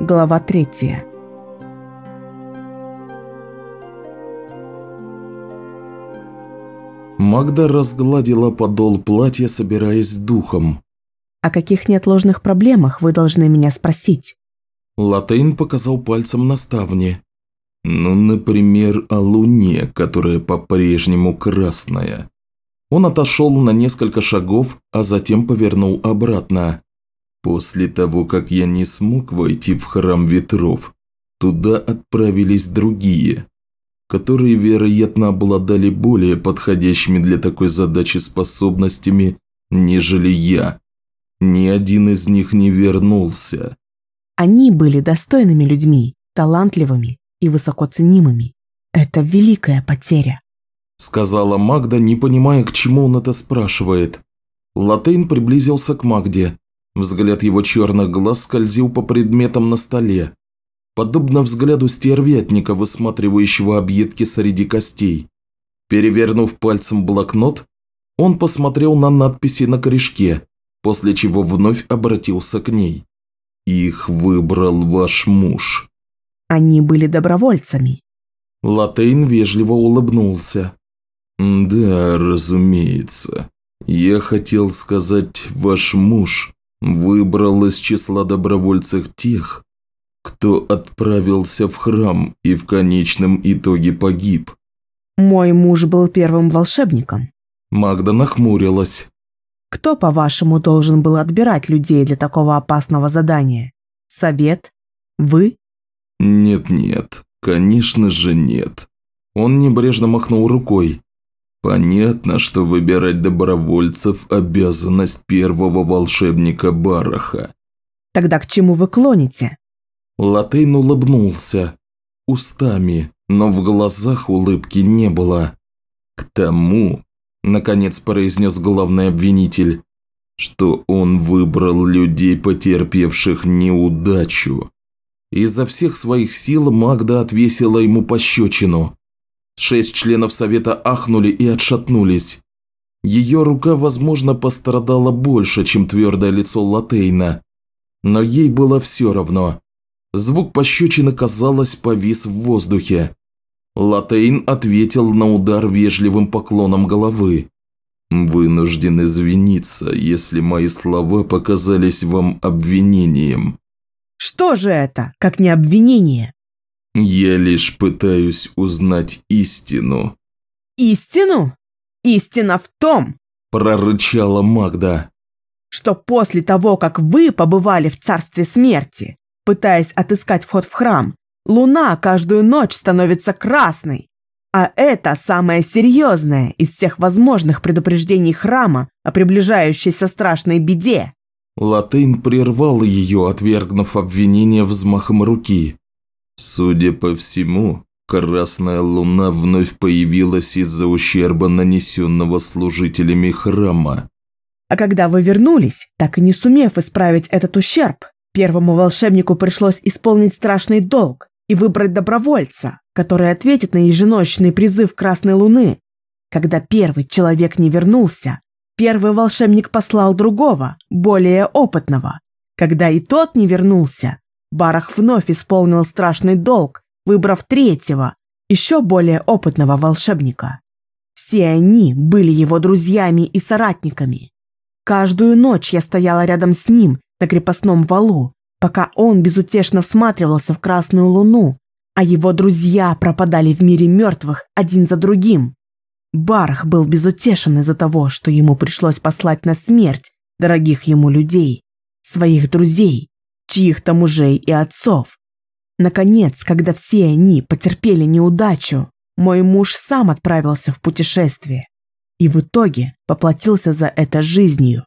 Глава третья. Магда разгладила подол платья, собираясь с духом. О каких неотложных проблемах вы должны меня спросить? Латейн показал пальцем на ставни. Ну, например, о луне, которая по-прежнему красная. Он отошел на несколько шагов, а затем повернул обратно. После того, как я не смог войти в храм ветров, туда отправились другие, которые, вероятно, обладали более подходящими для такой задачи способностями, нежели я. Ни один из них не вернулся. Они были достойными людьми, талантливыми и высоко ценимыми. Это великая потеря. Сказала Магда, не понимая, к чему он это спрашивает. Латейн приблизился к Магде. Взгляд его черных глаз скользил по предметам на столе. Подобно взгляду стервятника, высматривающего объедки среди костей. Перевернув пальцем блокнот, он посмотрел на надписи на корешке, после чего вновь обратился к ней. «Их выбрал ваш муж». Они были добровольцами. Латейн вежливо улыбнулся. «Да, разумеется. Я хотел сказать, ваш муж выбрал из числа добровольцев тех, кто отправился в храм и в конечном итоге погиб». Мой муж был первым волшебником. Магда нахмурилась. Кто, по-вашему, должен был отбирать людей для такого опасного задания? Совет? Вы? Нет-нет, конечно же нет. Он небрежно махнул рукой. Понятно, что выбирать добровольцев – обязанность первого волшебника Бараха. Тогда к чему вы клоните? Латейн улыбнулся. Устами, но в глазах улыбки не было. К тому, – наконец произнес главный обвинитель, что он выбрал людей, потерпевших неудачу. Изо всех своих сил Магда отвесила ему пощечину. Шесть членов совета ахнули и отшатнулись. Ее рука, возможно, пострадала больше, чем твердое лицо Латейна. Но ей было все равно. Звук пощечины, казалось, повис в воздухе. Латейн ответил на удар вежливым поклоном головы. «Вынужден извиниться, если мои слова показались вам обвинением». Что же это, как не обвинение? «Я лишь пытаюсь узнать истину». Истину? Истина в том, прорычала Магда, что после того, как вы побывали в царстве смерти, пытаясь отыскать вход в храм, Луна каждую ночь становится красной. А это самое серьезное из всех возможных предупреждений храма о приближающейся страшной беде. Латейн прервал ее, отвергнув обвинение взмахом руки. Судя по всему, Красная Луна вновь появилась из-за ущерба, нанесенного служителями храма. А когда вы вернулись, так и не сумев исправить этот ущерб, первому волшебнику пришлось исполнить страшный долг и выбрать добровольца, который ответит на еженочный призыв Красной Луны. Когда первый человек не вернулся, первый волшебник послал другого, более опытного. Когда и тот не вернулся, Барах вновь исполнил страшный долг, выбрав третьего, еще более опытного волшебника. Все они были его друзьями и соратниками. Каждую ночь я стояла рядом с ним на крепостном валу, пока он безутешно всматривался в красную луну, а его друзья пропадали в мире мертвых один за другим. Барах был безутешен из-за того, что ему пришлось послать на смерть дорогих ему людей, своих друзей, чьих-то мужей и отцов. Наконец, когда все они потерпели неудачу, мой муж сам отправился в путешествие и в итоге поплатился за это жизнью.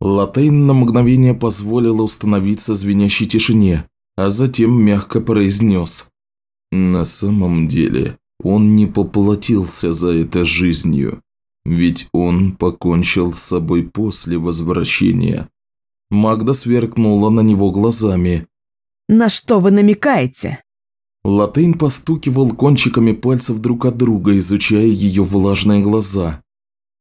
Латейн на мгновение позволил установиться звенящей тишине, а затем мягко произнес. «На самом деле, он не поплатился за это жизнью, ведь он покончил с собой после возвращения». Магда сверкнула на него глазами. «На что вы намекаете?» Латейн постукивал кончиками пальцев друг от друга, изучая ее влажные глаза.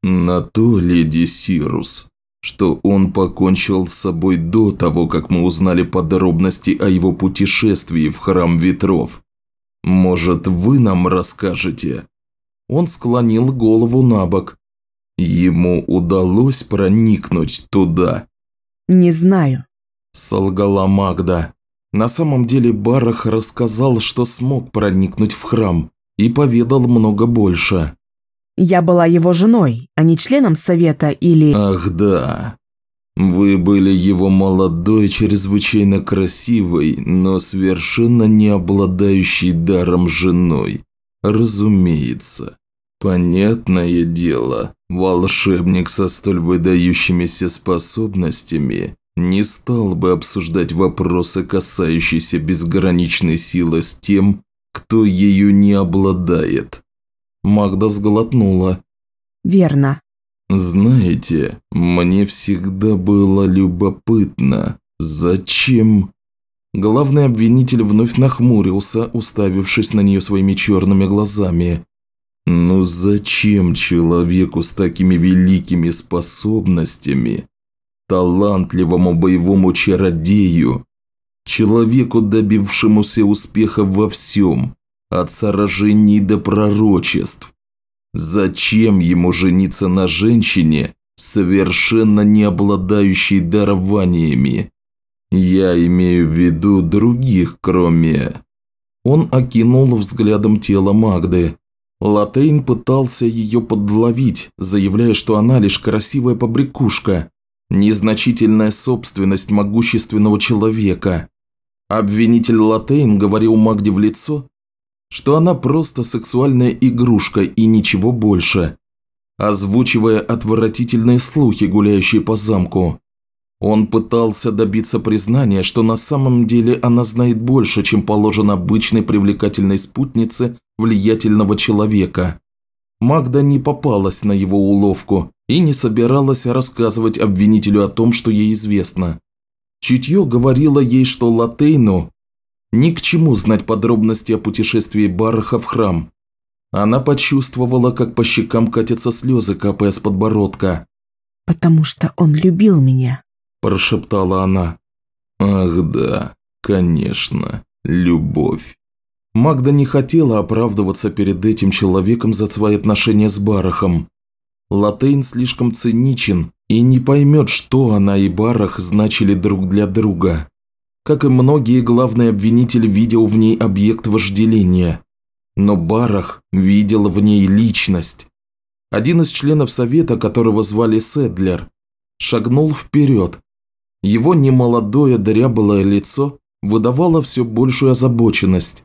«На то, леди Сирус, что он покончил с собой до того, как мы узнали подробности о его путешествии в Храм Ветров. Может, вы нам расскажете?» Он склонил голову на бок. Ему удалось проникнуть туда. «Не знаю», – солгала Магда. На самом деле Барах рассказал, что смог проникнуть в храм, и поведал много больше. «Я была его женой, а не членом совета или...» «Ах да. Вы были его молодой, чрезвычайно красивой, но совершенно не обладающей даром женой. Разумеется. Понятное дело, волшебник со столь выдающимися способностями не стал бы обсуждать вопросы, касающиеся безграничной силы с тем, кто ею не обладает. Магда сглотнула. «Верно». «Знаете, мне всегда было любопытно, зачем...» Главный обвинитель вновь нахмурился, уставившись на нее своими черными глазами. Ну зачем человеку с такими великими способностями, талантливому боевому чародею, человеку, добившемуся успеха во всем, от сражений до пророчеств, зачем ему жениться на женщине, совершенно не обладающей дарованиями? Я имею в виду других, кроме... Он окинул взглядом тело Магды. Латейн пытался ее подловить, заявляя, что она лишь красивая побрякушка, незначительная собственность могущественного человека. Обвинитель Латейн говорил Магде в лицо, что она просто сексуальная игрушка и ничего больше, озвучивая отвратительные слухи, гуляющие по замку. Он пытался добиться признания, что на самом деле она знает больше, чем положено обычной привлекательной спутнице влиятельного человека. Магда не попалась на его уловку и не собиралась рассказывать обвинителю о том, что ей известно. Чутье говорило ей, что Латейну ни к чему знать подробности о путешествии Бараха в храм. Она почувствовала, как по щекам катятся слезы, капая с подбородка. «Потому что он любил меня», – прошептала она. «Ах да, конечно, любовь». Магда не хотела оправдываться перед этим человеком за свои отношения с Барахом. Латейн слишком циничен и не поймет, что она и Барах значили друг для друга. Как и многие, главный обвинитель видел в ней объект вожделения. Но Барах видел в ней личность. Один из членов совета, которого звали Седлер, шагнул вперед. Его немолодое дряблое лицо выдавало все большую озабоченность.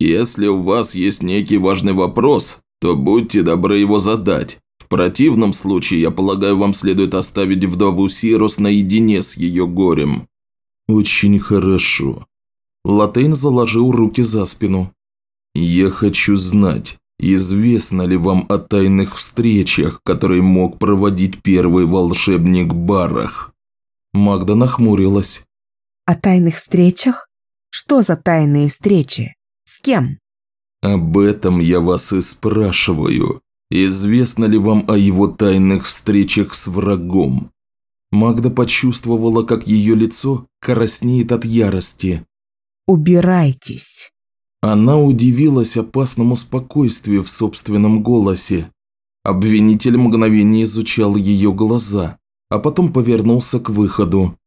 Если у вас есть некий важный вопрос, то будьте добры его задать. В противном случае, я полагаю, вам следует оставить вдову Сирос наедине с ее горем». «Очень хорошо». Латейн заложил руки за спину. «Я хочу знать, известно ли вам о тайных встречах, которые мог проводить первый волшебник Барах?» Магда нахмурилась. «О тайных встречах? Что за тайные встречи?» С кем? Об этом я вас и спрашиваю. Известно ли вам о его тайных встречах с врагом? Магда почувствовала, как ее лицо краснеет от ярости. «Убирайтесь!» Она удивилась опасному спокойствию в собственном голосе. Обвинитель мгновение изучал ее глаза, а потом повернулся к выходу.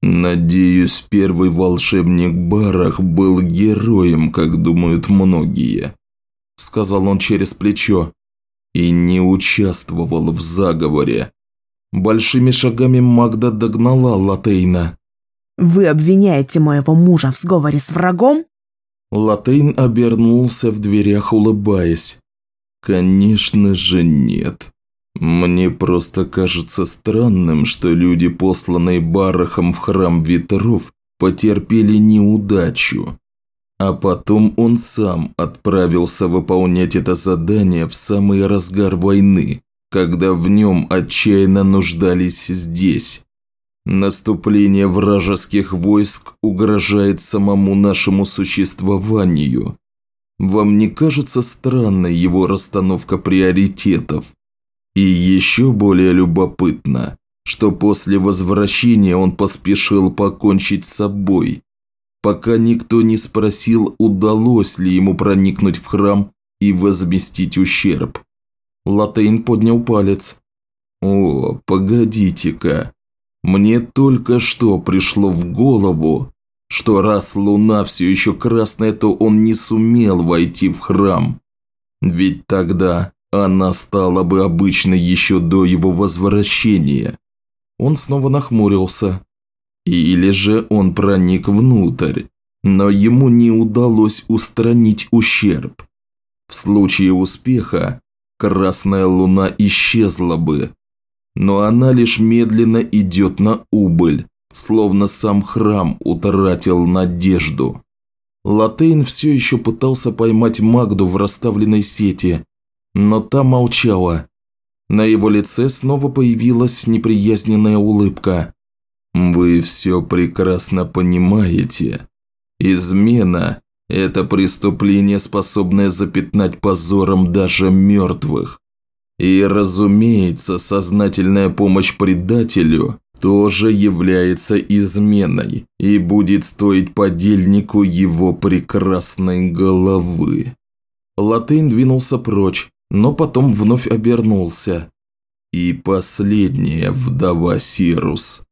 «Надеюсь, первый волшебник Барах был героем, как думают многие», – сказал он через плечо, – «и не участвовал в заговоре». Большими шагами Магда догнала Латейна. «Вы обвиняете моего мужа в сговоре с врагом?» Латейн обернулся в дверях, улыбаясь. «Конечно же нет. Мне просто кажется странным, что люди, посланные Барахом в храм ветров, потерпели неудачу. А потом он сам отправился выполнять это задание в самый разгар войны, когда в нем отчаянно нуждались здесь. Наступление вражеских войск угрожает самому нашему существованию. Вам не кажется странной его расстановка приоритетов? И еще более любопытно, что после возвращения он поспешил покончить с собой, пока никто не спросил, удалось ли ему проникнуть в храм и возместить ущерб. Латейн поднял палец. «О, погодите-ка, мне только что пришло в голову, что раз луна все еще красная, то он не сумел войти в храм. Ведь тогда она стала бы обычной еще до его возвращения. Он снова нахмурился. Или же он проник внутрь, но ему не удалось устранить ущерб. В случае успеха Красная Луна исчезла бы, но она лишь медленно идет на убыль, словно сам храм утратил надежду. Латейн все еще пытался поймать Магду в расставленной сети, но та молчала. На его лице снова появилась неприязненная улыбка. «Вы все прекрасно понимаете. Измена – это преступление, способное запятнать позором даже мертвых. И, разумеется, сознательная помощь предателю тоже является изменой и будет стоить подельнику его прекрасной головы. Латейн двинулся прочь, но потом вновь обернулся. И последняя вдова Сирус.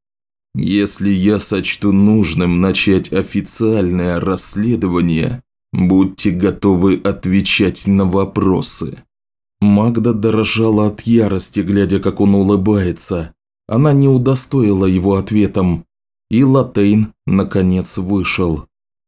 Если я сочту нужным начать официальное расследование, будьте готовы отвечать на вопросы. Магда дрожала от ярости, глядя, как он улыбается. Она не удостоила его ответом, и Латейн, наконец, вышел.